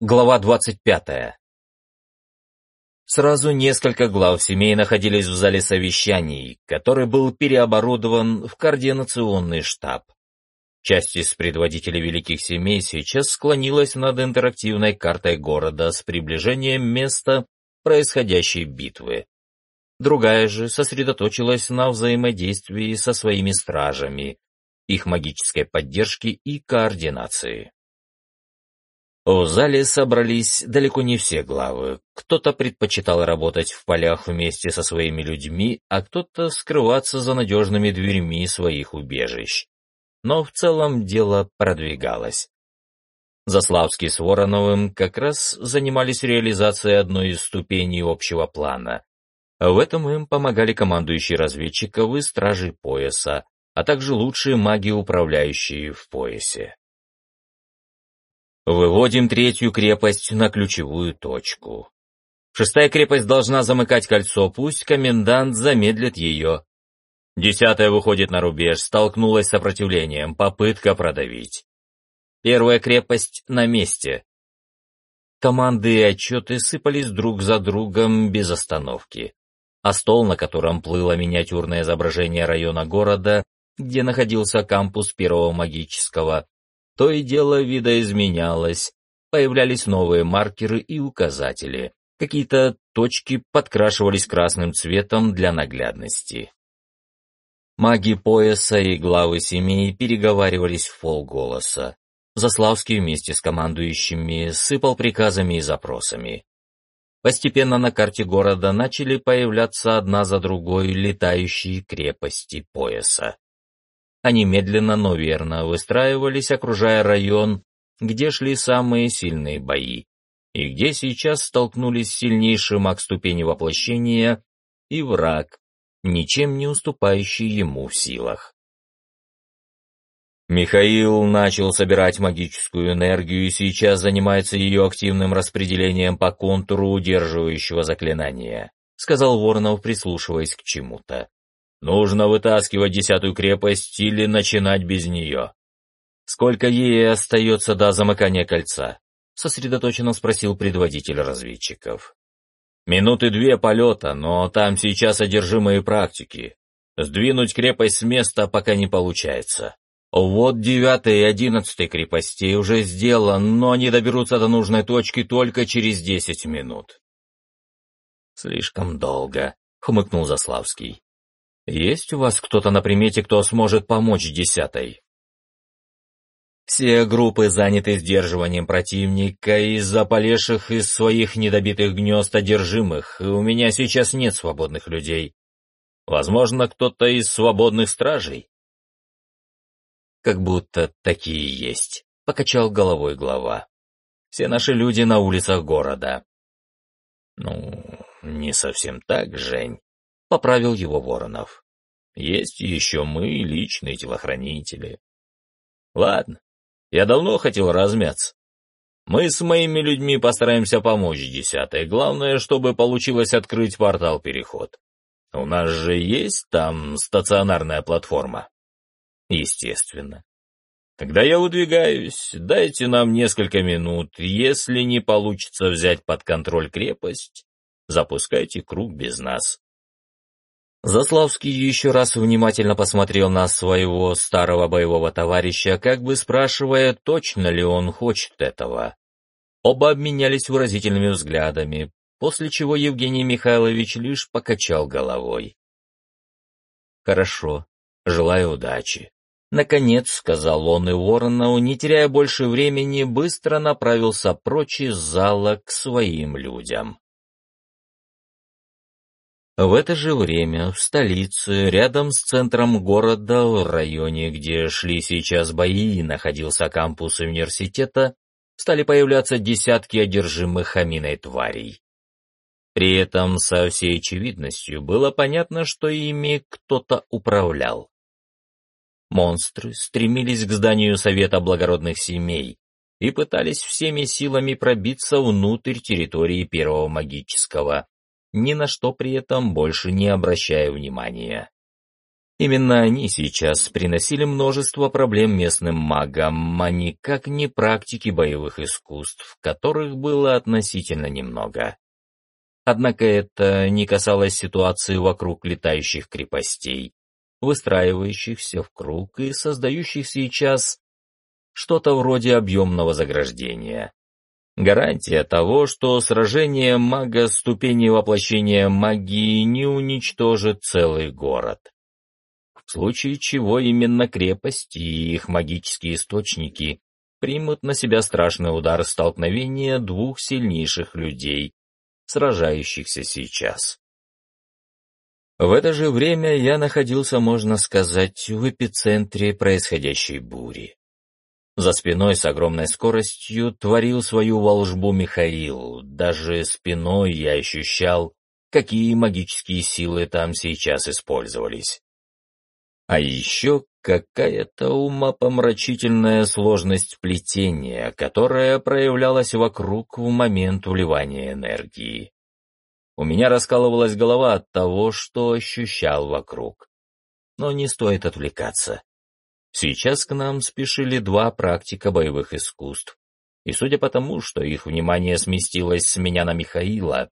Глава 25. Сразу несколько глав семей находились в зале совещаний, который был переоборудован в координационный штаб. Часть из предводителей великих семей сейчас склонилась над интерактивной картой города с приближением места происходящей битвы. Другая же сосредоточилась на взаимодействии со своими стражами, их магической поддержке и координации. В зале собрались далеко не все главы. Кто-то предпочитал работать в полях вместе со своими людьми, а кто-то скрываться за надежными дверьми своих убежищ. Но в целом дело продвигалось. Заславский с Вороновым как раз занимались реализацией одной из ступеней общего плана. В этом им помогали командующие разведчиков и стражи пояса, а также лучшие маги, управляющие в поясе. Выводим третью крепость на ключевую точку. Шестая крепость должна замыкать кольцо, пусть комендант замедлит ее. Десятая выходит на рубеж, столкнулась с сопротивлением, попытка продавить. Первая крепость на месте. Команды и отчеты сыпались друг за другом без остановки. А стол, на котором плыло миниатюрное изображение района города, где находился кампус первого магического, то и дело видоизменялось, появлялись новые маркеры и указатели. Какие-то точки подкрашивались красным цветом для наглядности. Маги пояса и главы семей переговаривались в полголоса. Заславский вместе с командующими сыпал приказами и запросами. Постепенно на карте города начали появляться одна за другой летающие крепости пояса. Они медленно, но верно выстраивались, окружая район, где шли самые сильные бои, и где сейчас столкнулись сильнейший маг ступени воплощения и враг, ничем не уступающий ему в силах. Михаил начал собирать магическую энергию и сейчас занимается ее активным распределением по контуру удерживающего заклинания, сказал Воронов, прислушиваясь к чему-то. Нужно вытаскивать десятую крепость или начинать без нее. Сколько ей остается до замыкания кольца? Сосредоточенно спросил предводитель разведчиков. Минуты две полета, но там сейчас одержимые практики. Сдвинуть крепость с места пока не получается. Вот девятой и одиннадцатой крепостей уже сделан, но они доберутся до нужной точки только через десять минут. Слишком долго, хмыкнул Заславский. Есть у вас кто-то на примете, кто сможет помочь десятой? Все группы заняты сдерживанием противника из-за полезших из своих недобитых гнезд одержимых, и у меня сейчас нет свободных людей. Возможно, кто-то из свободных стражей? Как будто такие есть, — покачал головой глава. Все наши люди на улицах города. Ну, не совсем так, Жень. — поправил его Воронов. «Есть еще мы, личные телохранители. Ладно, я давно хотел размяться. Мы с моими людьми постараемся помочь десятой. Главное, чтобы получилось открыть портал-переход. У нас же есть там стационарная платформа?» «Естественно. Когда я выдвигаюсь, дайте нам несколько минут. Если не получится взять под контроль крепость, запускайте круг без нас. Заславский еще раз внимательно посмотрел на своего старого боевого товарища, как бы спрашивая, точно ли он хочет этого. Оба обменялись выразительными взглядами, после чего Евгений Михайлович лишь покачал головой. «Хорошо, желаю удачи». Наконец, сказал он, и Воронов, не теряя больше времени, быстро направился прочь из зала к своим людям. В это же время в столице, рядом с центром города, в районе, где шли сейчас бои находился кампус университета, стали появляться десятки одержимых аминой тварей. При этом со всей очевидностью было понятно, что ими кто-то управлял. Монстры стремились к зданию Совета благородных семей и пытались всеми силами пробиться внутрь территории Первого магического, ни на что при этом больше не обращая внимания. Именно они сейчас приносили множество проблем местным магам, а никак не практики боевых искусств, которых было относительно немного. Однако это не касалось ситуации вокруг летающих крепостей, выстраивающихся в круг и создающих сейчас что-то вроде объемного заграждения. Гарантия того, что сражение мага ступени воплощения магии не уничтожит целый город в случае чего именно крепости и их магические источники примут на себя страшный удар столкновения двух сильнейших людей, сражающихся сейчас. В это же время я находился, можно сказать, в эпицентре происходящей бури. За спиной с огромной скоростью творил свою волжбу Михаил, даже спиной я ощущал, какие магические силы там сейчас использовались. А еще какая-то умопомрачительная сложность плетения, которая проявлялась вокруг в момент вливания энергии. У меня раскалывалась голова от того, что ощущал вокруг. Но не стоит отвлекаться. Сейчас к нам спешили два практика боевых искусств, и судя по тому, что их внимание сместилось с меня на Михаила,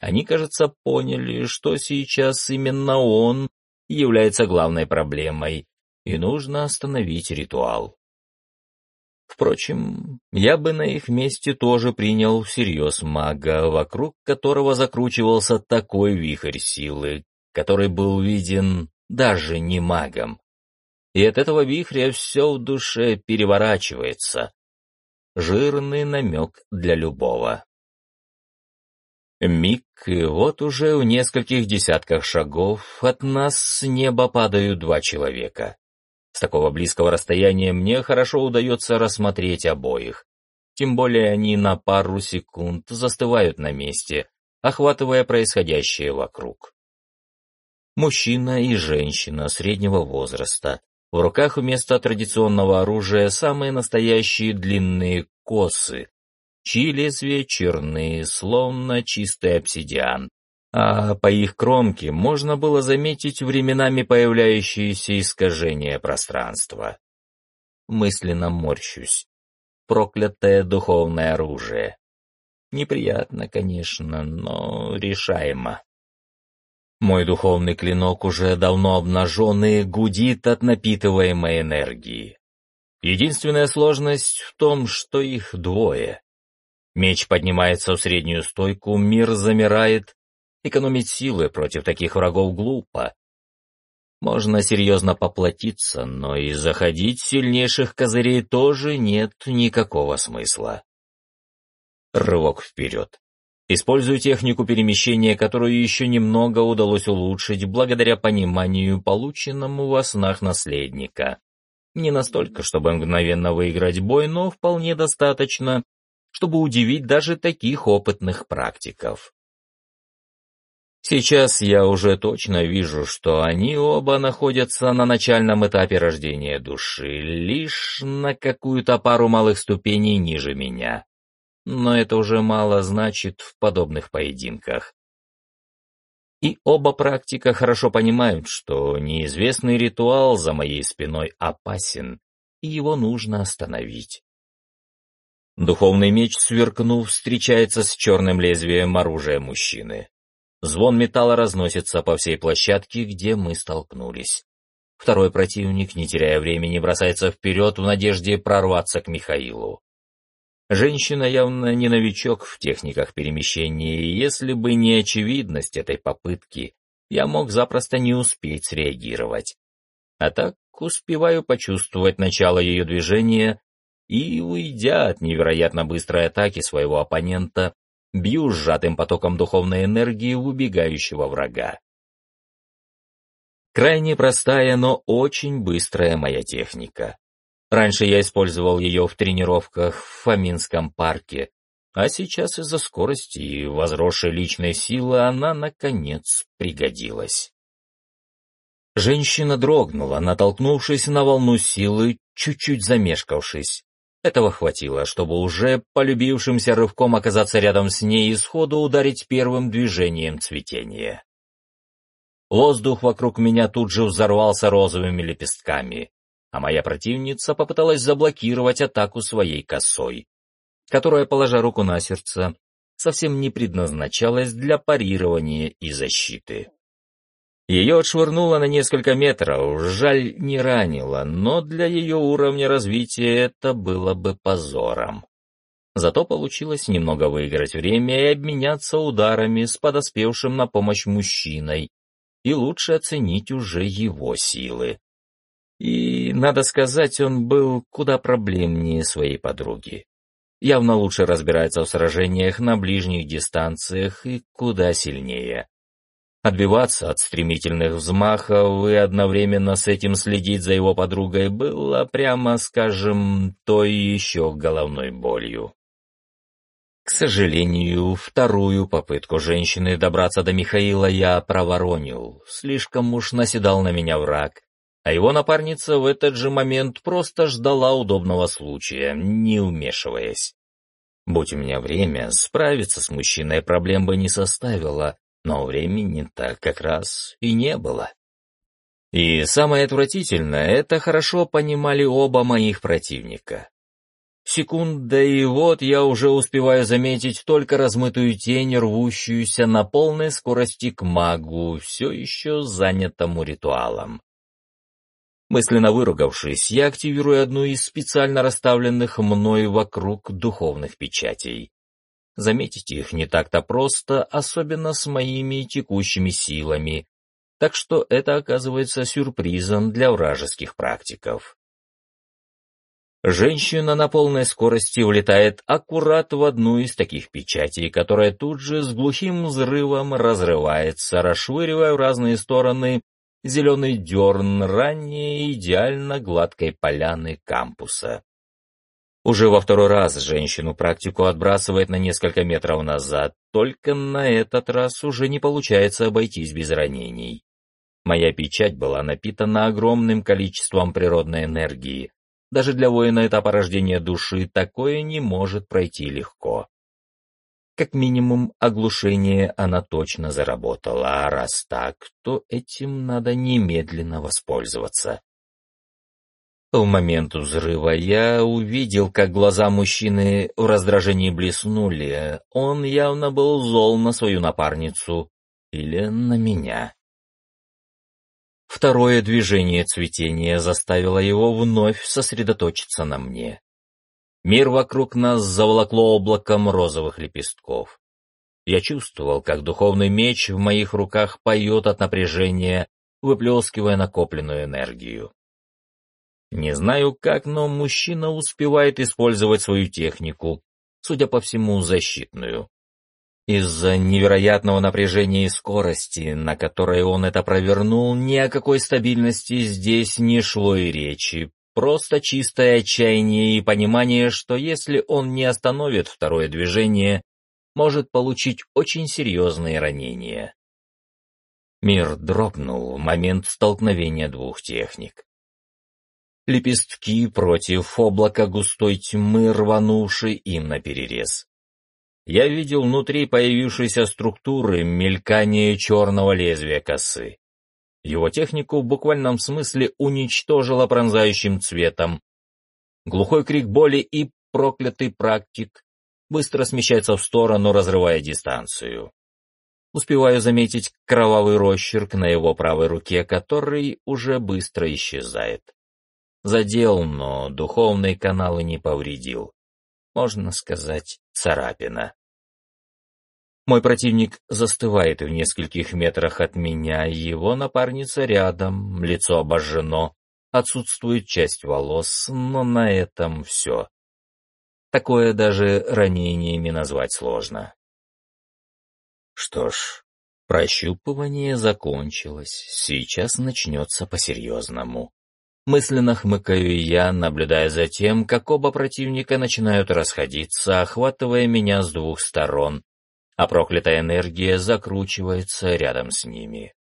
они, кажется, поняли, что сейчас именно он является главной проблемой, и нужно остановить ритуал. Впрочем, я бы на их месте тоже принял всерьез мага, вокруг которого закручивался такой вихрь силы, который был виден даже не магом. И от этого вихря все в душе переворачивается. Жирный намек для любого. Миг, и вот уже в нескольких десятках шагов от нас с неба падают два человека. С такого близкого расстояния мне хорошо удается рассмотреть обоих. Тем более они на пару секунд застывают на месте, охватывая происходящее вокруг. Мужчина и женщина среднего возраста. В руках вместо традиционного оружия самые настоящие длинные косы, чьи лезвия черные, словно чистый обсидиан, а по их кромке можно было заметить временами появляющиеся искажения пространства. Мысленно морщусь. Проклятое духовное оружие. Неприятно, конечно, но решаемо. Мой духовный клинок уже давно обнажен и гудит от напитываемой энергии. Единственная сложность в том, что их двое. Меч поднимается в среднюю стойку, мир замирает. Экономить силы против таких врагов глупо. Можно серьезно поплатиться, но и заходить сильнейших козырей тоже нет никакого смысла. Рывок вперед. Использую технику перемещения, которую еще немного удалось улучшить благодаря пониманию, полученному во снах наследника. Не настолько, чтобы мгновенно выиграть бой, но вполне достаточно, чтобы удивить даже таких опытных практиков. Сейчас я уже точно вижу, что они оба находятся на начальном этапе рождения души, лишь на какую-то пару малых ступеней ниже меня. Но это уже мало значит в подобных поединках. И оба практика хорошо понимают, что неизвестный ритуал за моей спиной опасен, и его нужно остановить. Духовный меч, сверкнув, встречается с черным лезвием оружия мужчины. Звон металла разносится по всей площадке, где мы столкнулись. Второй противник, не теряя времени, бросается вперед в надежде прорваться к Михаилу. Женщина явно не новичок в техниках перемещения, и если бы не очевидность этой попытки, я мог запросто не успеть среагировать. А так успеваю почувствовать начало ее движения и, уйдя от невероятно быстрой атаки своего оппонента, бью сжатым потоком духовной энергии убегающего врага. Крайне простая, но очень быстрая моя техника. Раньше я использовал ее в тренировках в Фоминском парке, а сейчас из-за скорости и возросшей личной силы она, наконец, пригодилась. Женщина дрогнула, натолкнувшись на волну силы, чуть-чуть замешкавшись. Этого хватило, чтобы уже полюбившимся рывком оказаться рядом с ней и сходу ударить первым движением цветения. Воздух вокруг меня тут же взорвался розовыми лепестками, а моя противница попыталась заблокировать атаку своей косой, которая, положа руку на сердце, совсем не предназначалась для парирования и защиты. Ее отшвырнуло на несколько метров, жаль, не ранило, но для ее уровня развития это было бы позором. Зато получилось немного выиграть время и обменяться ударами с подоспевшим на помощь мужчиной, и лучше оценить уже его силы. И, надо сказать, он был куда проблемнее своей подруги. Явно лучше разбирается в сражениях на ближних дистанциях и куда сильнее. Отбиваться от стремительных взмахов и одновременно с этим следить за его подругой было, прямо скажем, той еще головной болью. К сожалению, вторую попытку женщины добраться до Михаила я проворонил. Слишком уж наседал на меня враг. А его напарница в этот же момент просто ждала удобного случая, не вмешиваясь. Будь у меня время, справиться с мужчиной проблем бы не составило, но времени так как раз и не было. И самое отвратительное, это хорошо понимали оба моих противника. Секунда, и вот я уже успеваю заметить только размытую тень, рвущуюся на полной скорости к магу, все еще занятому ритуалом. Мысленно выругавшись, я активирую одну из специально расставленных мной вокруг духовных печатей. Заметить их не так-то просто, особенно с моими текущими силами, так что это оказывается сюрпризом для вражеских практиков. Женщина на полной скорости влетает аккурат в одну из таких печатей, которая тут же с глухим взрывом разрывается, расшвыривая в разные стороны зеленый дерн ранее идеально гладкой поляны кампуса. Уже во второй раз женщину практику отбрасывает на несколько метров назад, только на этот раз уже не получается обойтись без ранений. Моя печать была напитана огромным количеством природной энергии, даже для воина этапа рождения души такое не может пройти легко. Как минимум, оглушение она точно заработала, а раз так, то этим надо немедленно воспользоваться. В момент взрыва я увидел, как глаза мужчины в раздражении блеснули. Он явно был зол на свою напарницу или на меня. Второе движение цветения заставило его вновь сосредоточиться на мне. Мир вокруг нас заволокло облаком розовых лепестков. Я чувствовал, как духовный меч в моих руках поет от напряжения, выплескивая накопленную энергию. Не знаю как, но мужчина успевает использовать свою технику, судя по всему, защитную. Из-за невероятного напряжения и скорости, на которой он это провернул, ни о какой стабильности здесь не шло и речи. Просто чистое отчаяние и понимание, что если он не остановит второе движение, может получить очень серьезные ранения. Мир дрогнул в момент столкновения двух техник. Лепестки против облака густой тьмы, рванувшей им на перерез я видел внутри появившейся структуры мелькание черного лезвия косы. Его технику в буквальном смысле уничтожило пронзающим цветом. Глухой крик боли и проклятый практик быстро смещается в сторону, разрывая дистанцию. Успеваю заметить кровавый росчерк на его правой руке, который уже быстро исчезает. Задел, но духовные каналы не повредил. Можно сказать, царапина. Мой противник застывает в нескольких метрах от меня, его напарница рядом, лицо обожжено, отсутствует часть волос, но на этом все. Такое даже ранениями назвать сложно. Что ж, прощупывание закончилось, сейчас начнется по-серьезному. Мысленно хмыкаю я, наблюдая за тем, как оба противника начинают расходиться, охватывая меня с двух сторон, а проклятая энергия закручивается рядом с ними.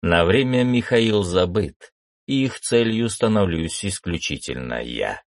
На время Михаил забыт, и их целью становлюсь исключительно я.